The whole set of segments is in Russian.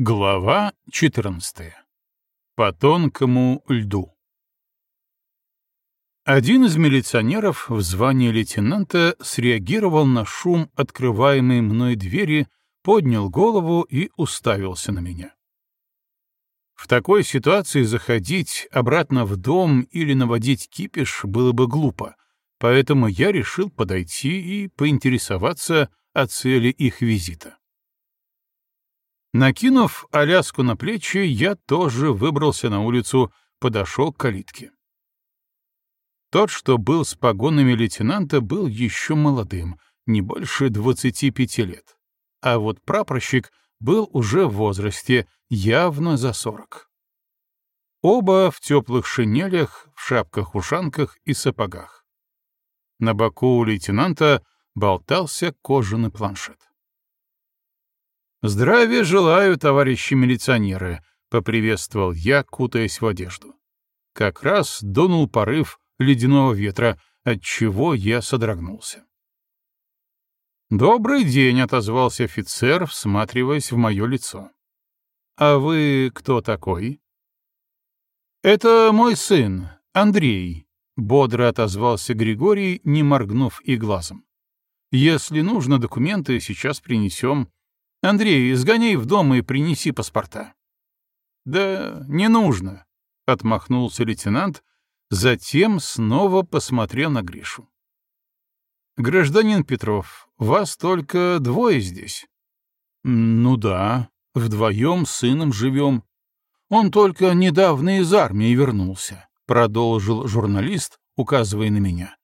Глава 14. По тонкому льду. Один из милиционеров в звании лейтенанта среагировал на шум открываемой мной двери, поднял голову и уставился на меня. В такой ситуации заходить обратно в дом или наводить кипиш было бы глупо, поэтому я решил подойти и поинтересоваться о цели их визита. Накинув Аляску на плечи, я тоже выбрался на улицу, подошел к калитке. Тот, что был с погонами лейтенанта, был еще молодым, не больше 25 лет. А вот прапорщик был уже в возрасте, явно за 40. Оба в теплых шинелях, в шапках-ушанках и сапогах. На боку у лейтенанта болтался кожаный планшет. «Здравия желаю, товарищи милиционеры», — поприветствовал я, кутаясь в одежду. Как раз дунул порыв ледяного ветра, от чего я содрогнулся. «Добрый день», — отозвался офицер, всматриваясь в мое лицо. «А вы кто такой?» «Это мой сын, Андрей», — бодро отозвался Григорий, не моргнув и глазом. «Если нужно документы, сейчас принесем. Андрей, сгоняй в дом и принеси паспорта. Да не нужно, отмахнулся лейтенант, затем снова посмотрел на Гришу. Гражданин Петров, вас только двое здесь. Ну да, вдвоем с сыном живем. Он только недавно из армии вернулся, продолжил журналист, указывая на меня.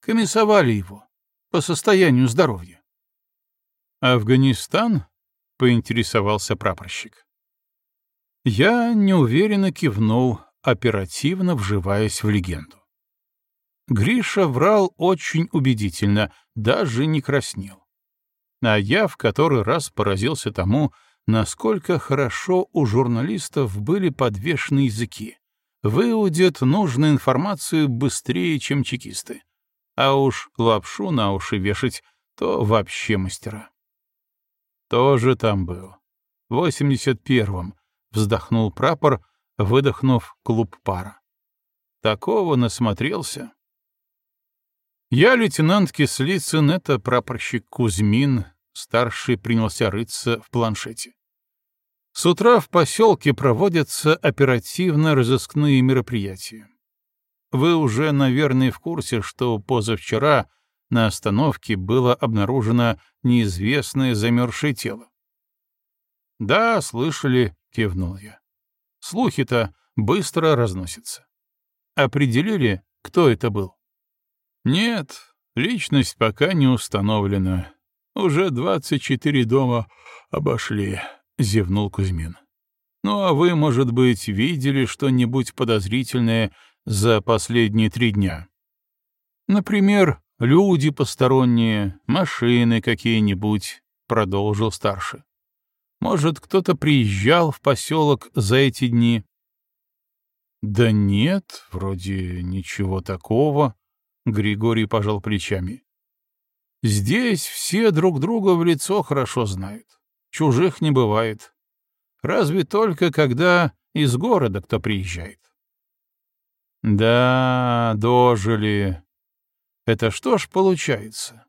Комиссовали его по состоянию здоровья. «Афганистан?» — поинтересовался прапорщик. Я неуверенно кивнул, оперативно вживаясь в легенду. Гриша врал очень убедительно, даже не краснел. А я в который раз поразился тому, насколько хорошо у журналистов были подвешены языки. Выудят нужную информацию быстрее, чем чекисты. А уж лапшу на уши вешать — то вообще мастера. Тоже там был. В восемьдесят первом вздохнул прапор, выдохнув клуб пара. Такого насмотрелся. Я лейтенант Кислицын, это прапорщик Кузьмин, старший принялся рыться в планшете. С утра в поселке проводятся оперативно-розыскные мероприятия. Вы уже, наверное, в курсе, что позавчера на остановке было обнаружено неизвестное замерзшее тело. «Да, слышали», — кивнул я. «Слухи-то быстро разносятся. Определили, кто это был?» «Нет, личность пока не установлена. Уже двадцать четыре дома обошли», — зевнул Кузьмин. «Ну а вы, может быть, видели что-нибудь подозрительное за последние три дня?» «Например, Люди посторонние, машины какие-нибудь, — продолжил старший. Может, кто-то приезжал в поселок за эти дни? Да нет, вроде ничего такого, — Григорий пожал плечами. Здесь все друг друга в лицо хорошо знают. Чужих не бывает. Разве только когда из города кто приезжает. Да, дожили, это что ж получается?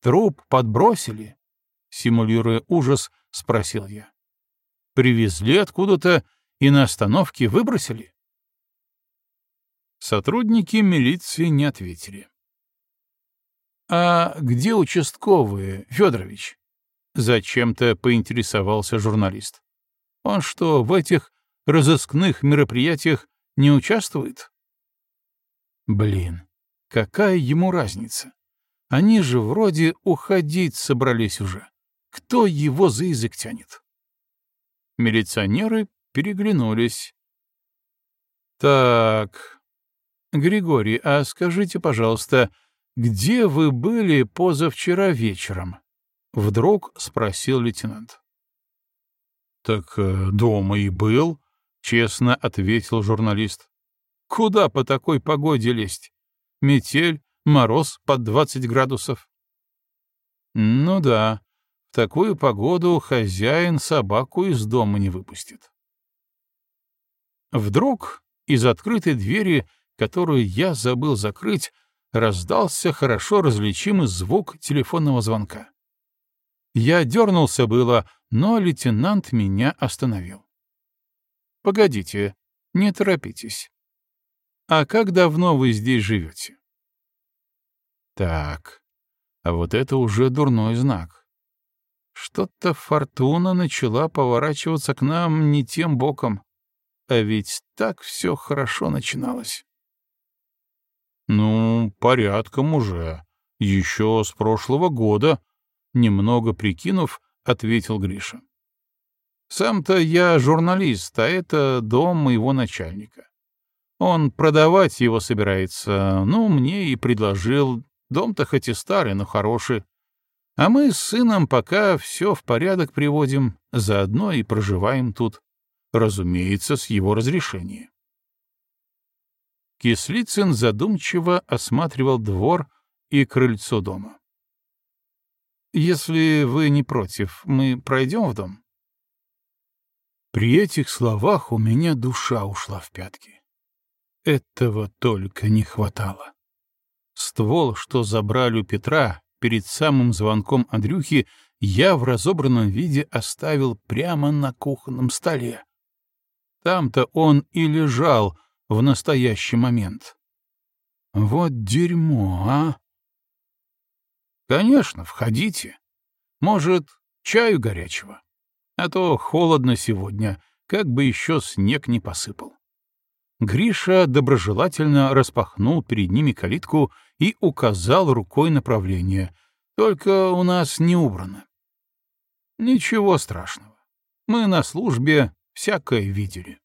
Труп подбросили? Симулируя ужас, спросил я. Привезли откуда-то и на остановке выбросили? Сотрудники милиции не ответили. «А где участковые, Федорович?» — зачем-то поинтересовался журналист. «Он что, в этих разыскных мероприятиях не участвует?» «Блин, Какая ему разница? Они же вроде уходить собрались уже. Кто его за язык тянет? Милиционеры переглянулись. Так, Григорий, а скажите, пожалуйста, где вы были позавчера вечером? Вдруг спросил лейтенант. Так э, дома и был, честно ответил журналист. Куда по такой погоде лезть? Метель, мороз под 20 градусов. Ну да, В такую погоду хозяин собаку из дома не выпустит. Вдруг из открытой двери, которую я забыл закрыть, раздался хорошо различимый звук телефонного звонка. Я дернулся было, но лейтенант меня остановил. «Погодите, не торопитесь. А как давно вы здесь живете?» «Так, а вот это уже дурной знак. Что-то фортуна начала поворачиваться к нам не тем боком. А ведь так все хорошо начиналось». «Ну, порядком уже. Еще с прошлого года», Немного прикинув, ответил Гриша. Сам-то я журналист, а это дом моего начальника. Он продавать его собирается, ну, мне и предложил. Дом-то хоть и старый, но хороший. А мы с сыном пока все в порядок приводим, заодно и проживаем тут. Разумеется, с его разрешения. Кислицын задумчиво осматривал двор и крыльцо дома. Если вы не против, мы пройдем в дом?» При этих словах у меня душа ушла в пятки. Этого только не хватало. Ствол, что забрали у Петра перед самым звонком Андрюхи, я в разобранном виде оставил прямо на кухонном столе. Там-то он и лежал в настоящий момент. Вот дерьмо, а! Конечно, входите. Может, чаю горячего? А то холодно сегодня, как бы еще снег не посыпал. Гриша доброжелательно распахнул перед ними калитку и указал рукой направление. Только у нас не убрано. Ничего страшного. Мы на службе всякое видели.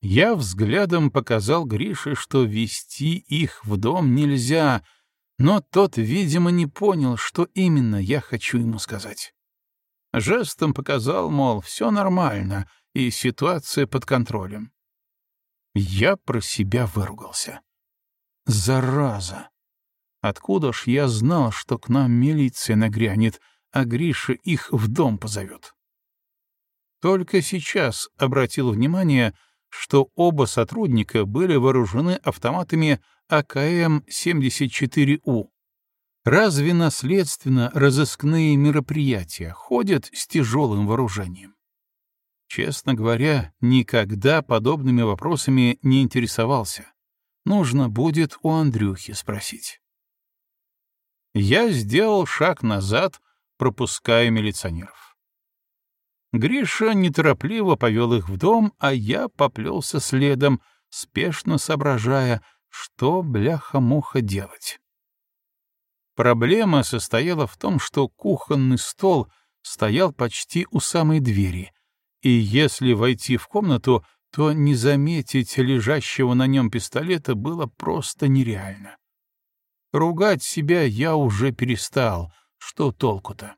Я взглядом показал Грише, что вести их в дом нельзя, но тот, видимо, не понял, что именно я хочу ему сказать. Жестом показал, мол, все нормально, и ситуация под контролем. Я про себя выругался. Зараза! Откуда ж я знал, что к нам милиция нагрянет, а Гриша их в дом позовет? Только сейчас обратил внимание, что оба сотрудника были вооружены автоматами АКМ-74У. Разве наследственно разыскные мероприятия ходят с тяжелым вооружением? Честно говоря, никогда подобными вопросами не интересовался. Нужно будет у Андрюхи спросить. Я сделал шаг назад, пропуская милиционеров. Гриша неторопливо повел их в дом, а я поплелся следом, спешно соображая, что, бляха-муха, делать? Проблема состояла в том, что кухонный стол стоял почти у самой двери, и если войти в комнату, то не заметить лежащего на нем пистолета было просто нереально. Ругать себя я уже перестал, что толку-то?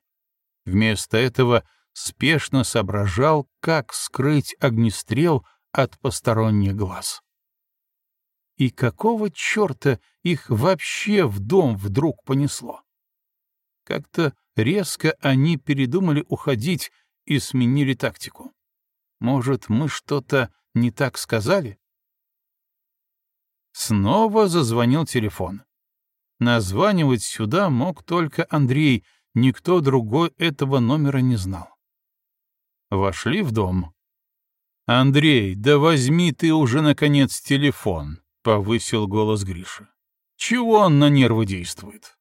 Вместо этого спешно соображал, как скрыть огнестрел от посторонних глаз. И какого черта их вообще в дом вдруг понесло? Как-то резко они передумали уходить и сменили тактику. Может, мы что-то не так сказали? Снова зазвонил телефон. Названивать сюда мог только Андрей, никто другой этого номера не знал. Вошли в дом. «Андрей, да возьми ты уже, наконец, телефон», повысил голос Гриша. Чего он на нервы действует?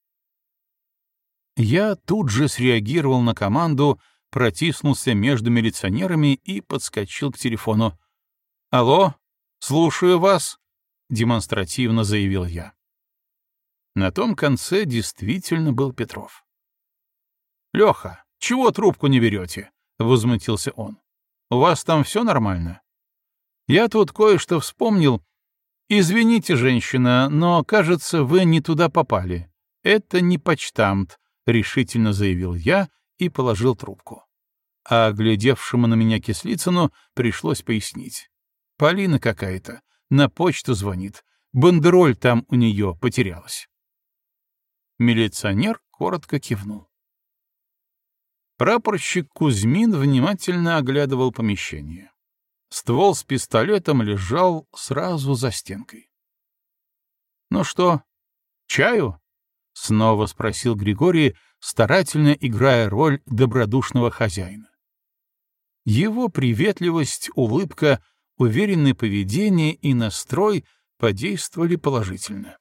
Я тут же среагировал на команду, протиснулся между милиционерами и подскочил к телефону. «Алло, слушаю вас», — демонстративно заявил я. На том конце действительно был Петров. «Леха, чего трубку не берете?» — возмутился он. «У вас там все нормально?» «Я тут кое-что вспомнил «Извините, женщина, но, кажется, вы не туда попали. Это не почтамт», — решительно заявил я и положил трубку. А глядевшему на меня Кислицыну пришлось пояснить. «Полина какая-то, на почту звонит. Бандероль там у нее потерялась». Милиционер коротко кивнул. Прапорщик Кузьмин внимательно оглядывал помещение. Ствол с пистолетом лежал сразу за стенкой. «Ну что, чаю?» — снова спросил Григорий, старательно играя роль добродушного хозяина. Его приветливость, улыбка, уверенное поведение и настрой подействовали положительно.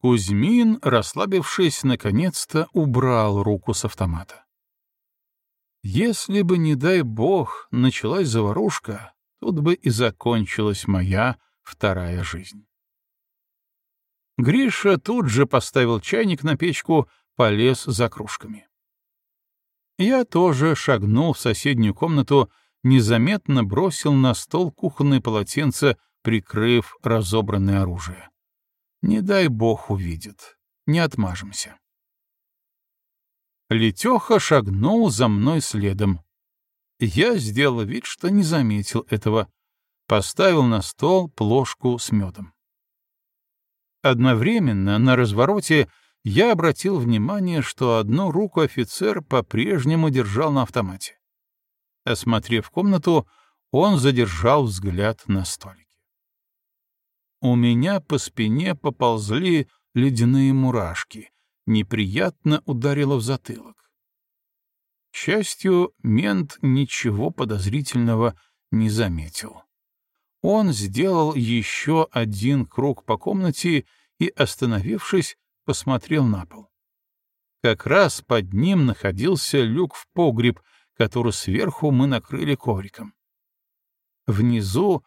Кузьмин, расслабившись, наконец-то убрал руку с автомата. Если бы, не дай бог, началась заварушка, тут бы и закончилась моя вторая жизнь. Гриша тут же поставил чайник на печку, полез за кружками. Я тоже шагнул в соседнюю комнату, незаметно бросил на стол кухонное полотенце, прикрыв разобранное оружие. Не дай бог увидит, не отмажемся. Летеха шагнул за мной следом. Я сделал вид, что не заметил этого, поставил на стол плошку с медом. Одновременно на развороте я обратил внимание, что одну руку офицер по-прежнему держал на автомате. Осмотрев комнату, он задержал взгляд на столике. У меня по спине поползли ледяные мурашки, неприятно ударило в затылок. К счастью, мент ничего подозрительного не заметил. Он сделал еще один круг по комнате и, остановившись, посмотрел на пол. Как раз под ним находился люк в погреб, который сверху мы накрыли ковриком. Внизу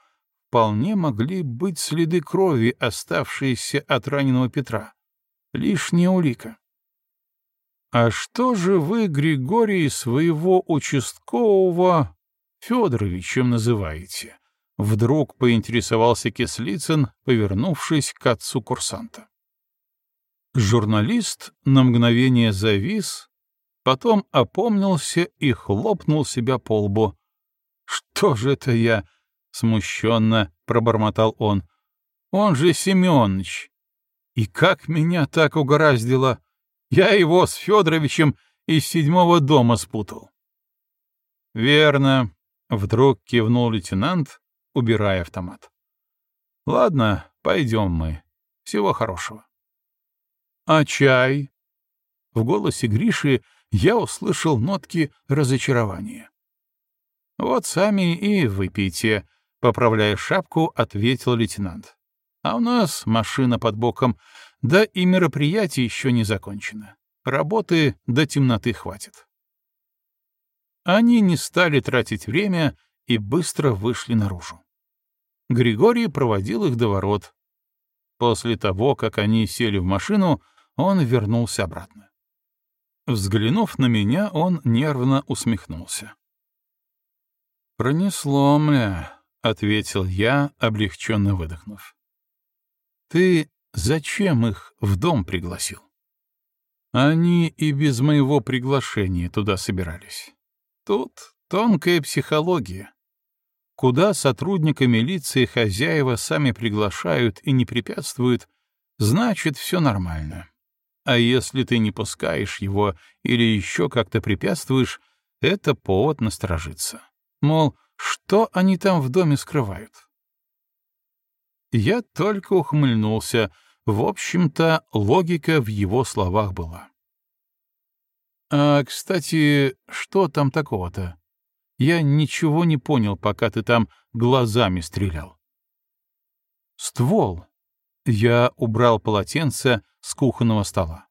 вполне могли быть следы крови, оставшиеся от раненого Петра. Лишняя улика. «А что же вы, Григорий, своего участкового Федоровичем называете?» Вдруг поинтересовался Кислицын, повернувшись к отцу курсанта. Журналист на мгновение завис, потом опомнился и хлопнул себя по лбу. «Что же это я?» — смущенно пробормотал он. «Он же Семёныч. И как меня так угораздило! Я его с Федоровичем из седьмого дома спутал». «Верно», — вдруг кивнул лейтенант, убирая автомат. «Ладно, пойдем мы. Всего хорошего». «А чай?» В голосе Гриши я услышал нотки разочарования. «Вот сами и выпейте», — поправляя шапку, ответил лейтенант. «А у нас машина под боком, да и мероприятие еще не закончено. Работы до темноты хватит». Они не стали тратить время и быстро вышли наружу. Григорий проводил их до ворот. После того, как они сели в машину, он вернулся обратно. Взглянув на меня, он нервно усмехнулся. «Пронесло мля», — ответил я, облегченно выдохнув. «Ты зачем их в дом пригласил?» Они и без моего приглашения туда собирались. Тут тонкая психология. Куда сотрудника милиции хозяева сами приглашают и не препятствуют, значит, все нормально. А если ты не пускаешь его или еще как-то препятствуешь, это повод насторожиться. Мол, что они там в доме скрывают? Я только ухмыльнулся. В общем-то, логика в его словах была. «А, кстати, что там такого-то? Я ничего не понял, пока ты там глазами стрелял». «Ствол», я убрал полотенце с кухонного стола.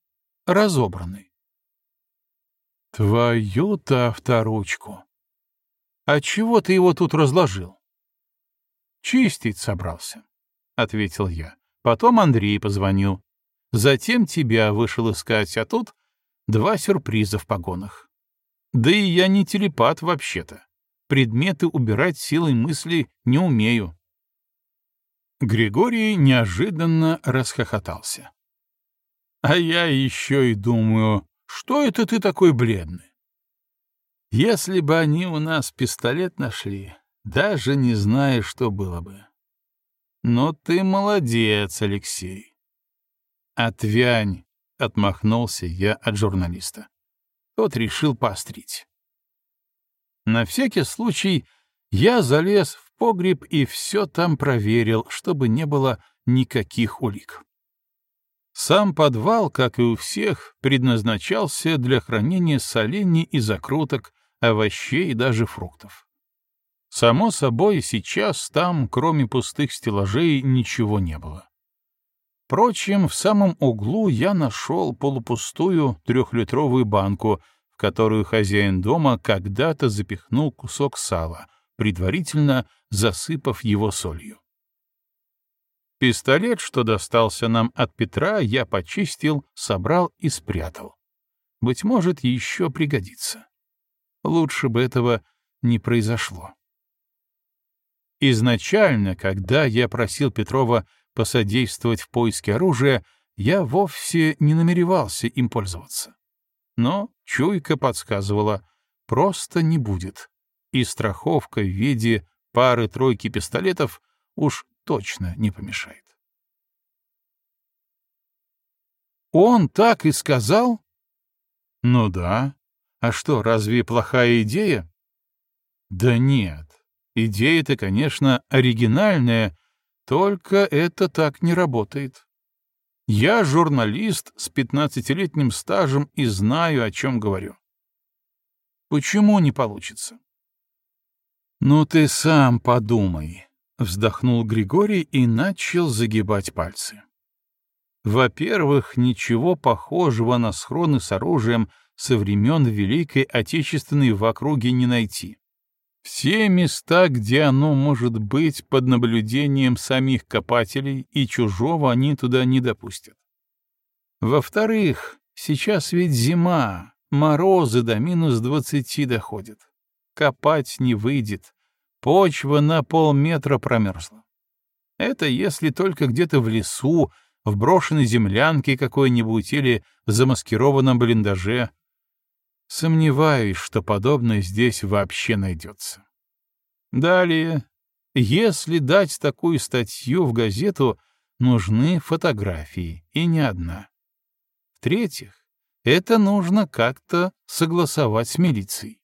Разобранный. Твою-то авторучку. А чего ты его тут разложил? Чистить собрался, — ответил я. Потом Андрей позвонил. Затем тебя вышел искать, а тут два сюрприза в погонах. Да и я не телепат вообще-то. Предметы убирать силой мысли не умею. Григорий неожиданно расхохотался. А я еще и думаю, что это ты такой бледный? Если бы они у нас пистолет нашли, даже не знаю, что было бы. Но ты молодец, Алексей. Отвянь, — отмахнулся я от журналиста. тот решил поострить. На всякий случай я залез погреб и все там проверил, чтобы не было никаких улик. Сам подвал, как и у всех, предназначался для хранения солений и закруток, овощей и даже фруктов. Само собой, сейчас там, кроме пустых стеллажей, ничего не было. Впрочем, в самом углу я нашел полупустую трехлитровую банку, в которую хозяин дома когда-то запихнул кусок сала, предварительно засыпав его солью. Пистолет, что достался нам от Петра, я почистил, собрал и спрятал. Быть может, еще пригодится. Лучше бы этого не произошло. Изначально, когда я просил Петрова посодействовать в поиске оружия, я вовсе не намеревался им пользоваться. Но чуйка подсказывала, просто не будет, и страховка в виде пары-тройки пистолетов уж точно не помешает. Он так и сказал? Ну да. А что, разве плохая идея? Да нет. Идея-то, конечно, оригинальная, только это так не работает. Я журналист с пятнадцатилетним стажем и знаю, о чем говорю. Почему не получится? Ну ты сам подумай, вздохнул Григорий и начал загибать пальцы. Во-первых, ничего похожего на схроны с оружием со времен Великой Отечественной в округе не найти. Все места, где оно может быть под наблюдением самих копателей и чужого, они туда не допустят. Во-вторых, сейчас ведь зима, морозы до минус двадцати доходят. Копать не выйдет, почва на полметра промерзла. Это если только где-то в лесу, в брошенной землянке какой-нибудь или в замаскированном блиндаже — Сомневаюсь, что подобное здесь вообще найдется. Далее, если дать такую статью в газету, нужны фотографии, и не одна. В-третьих, это нужно как-то согласовать с милицией.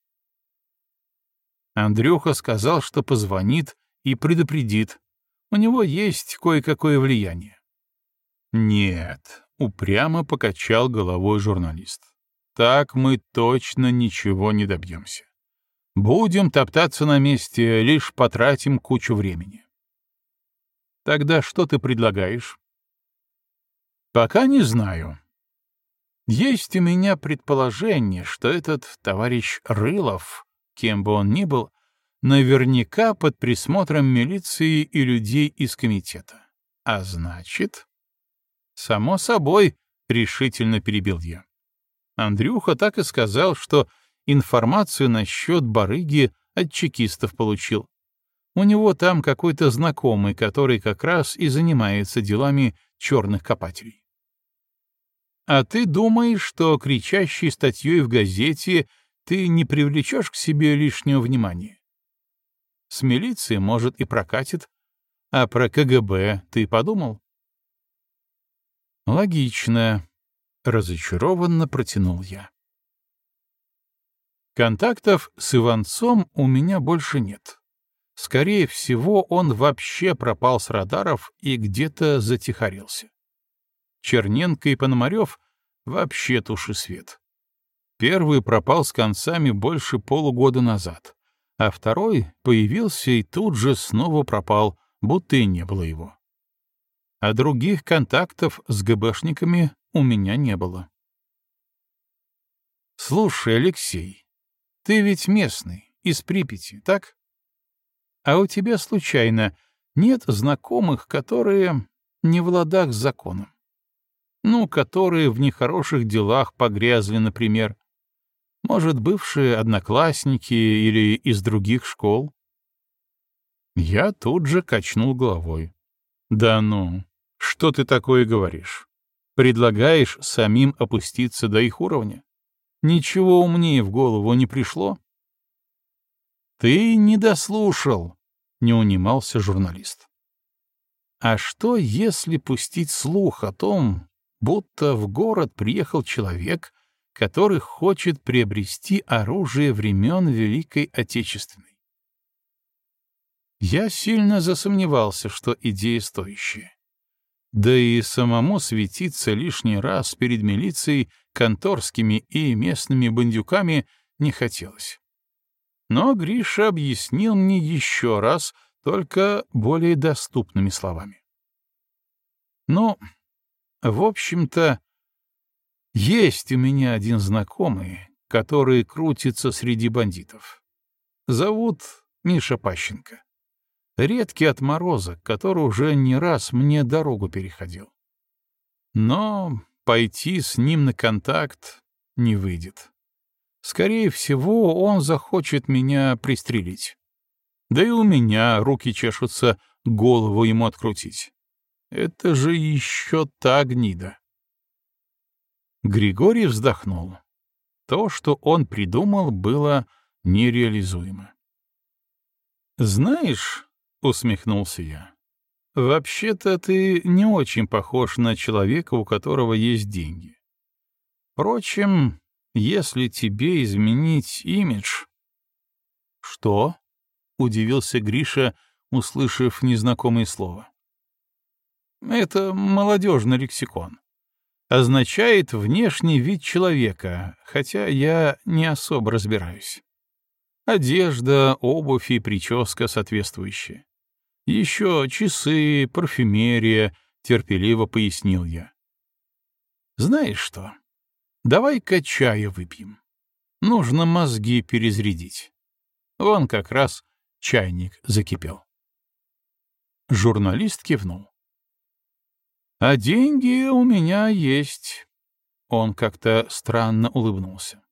Андрюха сказал, что позвонит и предупредит. У него есть кое-какое влияние. Нет, упрямо покачал головой журналист так мы точно ничего не добьемся. Будем топтаться на месте, лишь потратим кучу времени. Тогда что ты предлагаешь? Пока не знаю. Есть у меня предположение, что этот товарищ Рылов, кем бы он ни был, наверняка под присмотром милиции и людей из комитета. А значит... Само собой, решительно перебил я. Андрюха так и сказал, что информацию насчет барыги от чекистов получил. У него там какой-то знакомый, который как раз и занимается делами черных копателей. А ты думаешь, что кричащей статьей в газете ты не привлечешь к себе лишнего внимания? С милицией, может, и прокатит. А про КГБ ты подумал? Логично. Разочарованно протянул я. Контактов с Иванцом у меня больше нет. Скорее всего, он вообще пропал с радаров и где-то затихарился. Черненко и Пономарев вообще туши свет. Первый пропал с концами больше полугода назад, а второй появился и тут же снова пропал, будто и не было его. А других контактов с ГБшниками у меня не было. «Слушай, Алексей, ты ведь местный, из Припяти, так? А у тебя, случайно, нет знакомых, которые не в ладах с законом? Ну, которые в нехороших делах погрязли, например. Может, бывшие одноклассники или из других школ?» Я тут же качнул головой. «Да ну, что ты такое говоришь? Предлагаешь самим опуститься до их уровня? Ничего умнее в голову не пришло? Ты не дослушал, не унимался журналист. А что, если пустить слух о том, будто в город приехал человек, который хочет приобрести оружие времен Великой Отечественной. Я сильно засомневался, что идея стоящая. Да и самому светиться лишний раз перед милицией, конторскими и местными бандюками не хотелось. Но Гриша объяснил мне еще раз, только более доступными словами. Ну, в общем-то, есть у меня один знакомый, который крутится среди бандитов. Зовут Миша Пащенко. Редкий отморозок, который уже не раз мне дорогу переходил. Но пойти с ним на контакт не выйдет. Скорее всего, он захочет меня пристрелить. Да и у меня руки чешутся голову ему открутить. Это же еще та гнида. Григорий вздохнул. То, что он придумал, было нереализуемо. «Знаешь», — усмехнулся я, — «вообще-то ты не очень похож на человека, у которого есть деньги. Впрочем, если тебе изменить имидж...» «Что?» — удивился Гриша, услышав незнакомое слово. «Это молодежный лексикон означает внешний вид человека, хотя я не особо разбираюсь. Одежда, обувь и прическа соответствующие. Еще часы, парфюмерия, терпеливо пояснил я. Знаешь что? Давай-ка чая выпьем. Нужно мозги перезарядить. Вон как раз чайник закипел. Журналист кивнул. А деньги у меня есть. Он как-то странно улыбнулся.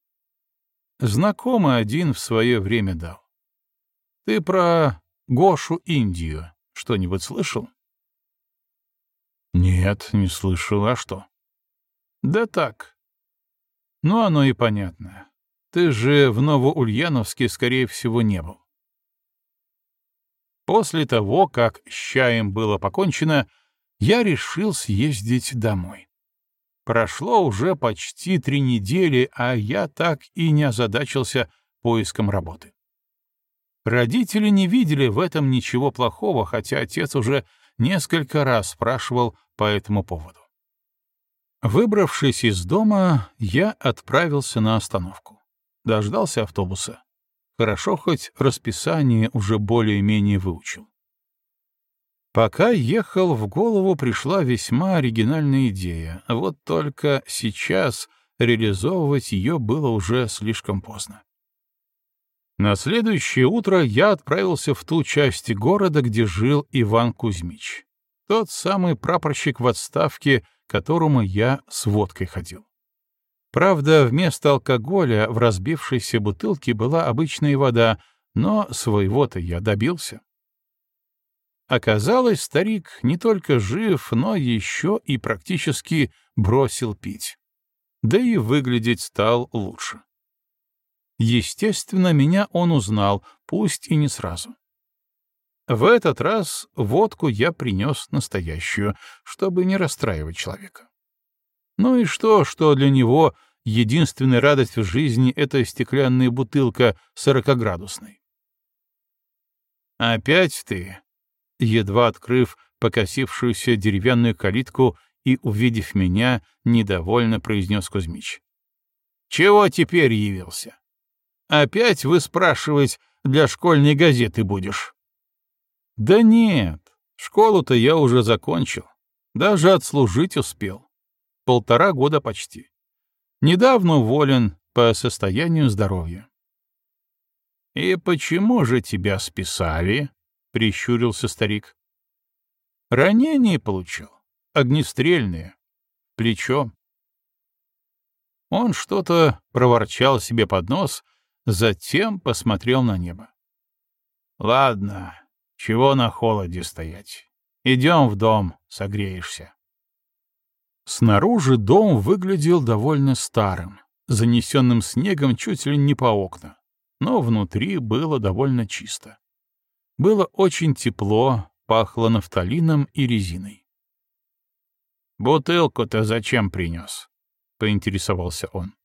Знакомый один в свое время дал. Ты про Гошу Индию что-нибудь слышал? Нет, не слышал. А что? Да так. Ну, оно и понятно. Ты же в Новоульяновске, скорее всего, не был. После того, как с чаем было покончено, я решил съездить домой. Прошло уже почти три недели, а я так и не озадачился поиском работы. Родители не видели в этом ничего плохого, хотя отец уже несколько раз спрашивал по этому поводу. Выбравшись из дома, я отправился на остановку. Дождался автобуса. Хорошо, хоть расписание уже более-менее выучил. Пока ехал, в голову пришла весьма оригинальная идея, вот только сейчас реализовывать ее было уже слишком поздно. На следующее утро я отправился в ту часть города, где жил Иван Кузьмич, тот самый прапорщик в отставке, которому я с водкой ходил. Правда, вместо алкоголя в разбившейся бутылке была обычная вода, но своего-то я добился. Оказалось, старик не только жив, но еще и практически бросил пить. Да и выглядеть стал лучше. Естественно, меня он узнал, пусть и не сразу. В этот раз водку я принес настоящую, чтобы не расстраивать человека. Ну и что, что для него единственная радость в жизни — это стеклянная бутылка сорокоградусной? «Опять ты?» Едва открыв покосившуюся деревянную калитку и, увидев меня, недовольно произнес Кузьмич. «Чего теперь явился? Опять вы спрашивать для школьной газеты будешь?» «Да нет, школу-то я уже закончил. Даже отслужить успел. Полтора года почти. Недавно уволен по состоянию здоровья». «И почему же тебя списали?» — прищурился старик. «Ранение получил. Огнестрельное. Плечо». Он что-то проворчал себе под нос, затем посмотрел на небо. «Ладно, чего на холоде стоять? Идем в дом, согреешься». Снаружи дом выглядел довольно старым, занесенным снегом чуть ли не по окна, но внутри было довольно чисто. Было очень тепло, пахло нафталином и резиной. «Бутылку-то зачем принес?» — поинтересовался он.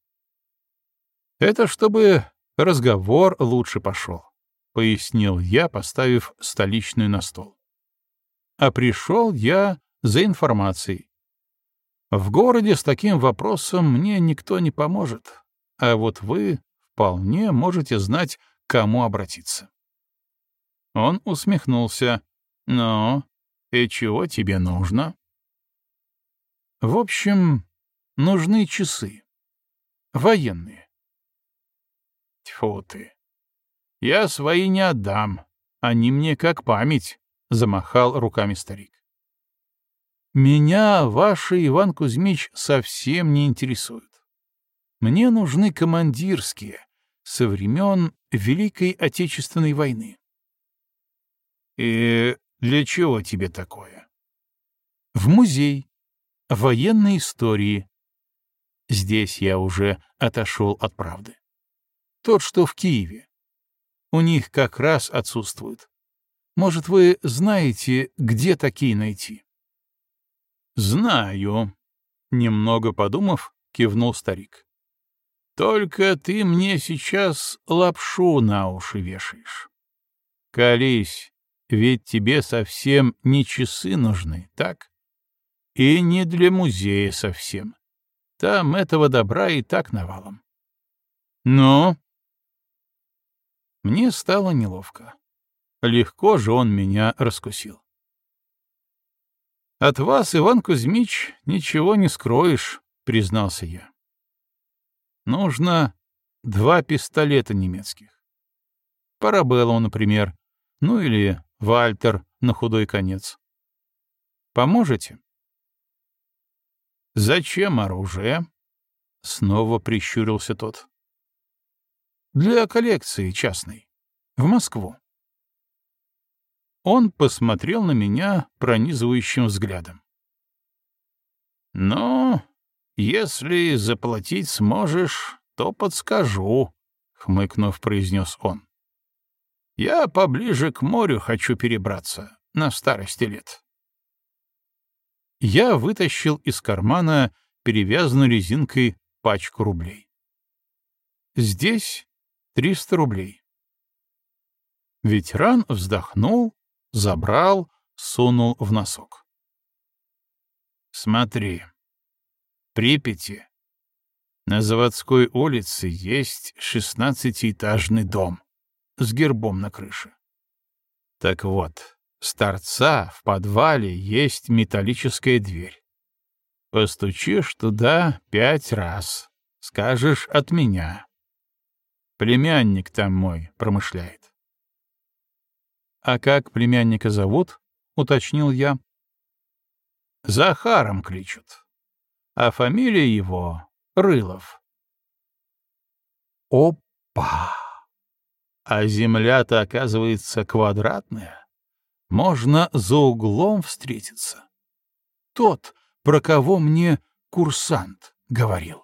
Это чтобы разговор лучше пошел, — пояснил я, поставив столичную на стол. А пришел я за информацией. В городе с таким вопросом мне никто не поможет, а вот вы вполне можете знать, к кому обратиться. Он усмехнулся. «Ну, и чего тебе нужно?» «В общем, нужны часы. Военные». «Тьфу ты! Я свои не отдам. Они мне как память», — замахал руками старик. «Меня ваши, Иван Кузьмич, совсем не интересуют. Мне нужны командирские, со времен Великой Отечественной войны. И для чего тебе такое? В музей. Военной истории. Здесь я уже отошел от правды. Тот, что в Киеве. У них как раз отсутствует. Может, вы знаете, где такие найти? Знаю. Немного подумав, кивнул старик. Только ты мне сейчас лапшу на уши вешаешь. Колись, ведь тебе совсем не часы нужны, так? И не для музея совсем. Там этого добра и так навалом. Но Мне стало неловко. Легко же он меня раскусил. «От вас, Иван Кузьмич, ничего не скроешь», — признался я. Нужно два пистолета немецких. Парабеллу, например, ну или Вальтер на худой конец. Поможете? Зачем оружие? Снова прищурился тот. Для коллекции частной. В Москву. Он посмотрел на меня пронизывающим взглядом. «Ну, «Если заплатить сможешь, то подскажу», — хмыкнув, произнес он. «Я поближе к морю хочу перебраться, на старости лет». Я вытащил из кармана перевязанную резинкой пачку рублей. Здесь триста рублей. Ветеран вздохнул, забрал, сунул в носок. «Смотри, Припяти на заводской улице есть шестнадцатиэтажный дом с гербом на крыше. Так вот, с торца в подвале есть металлическая дверь. Постучишь туда пять раз, скажешь от меня. Племянник там мой промышляет. «А как племянника зовут?» — уточнил я. «Захаром кличут а фамилия его — Рылов. Опа! А земля-то, оказывается, квадратная. Можно за углом встретиться. Тот, про кого мне курсант говорил.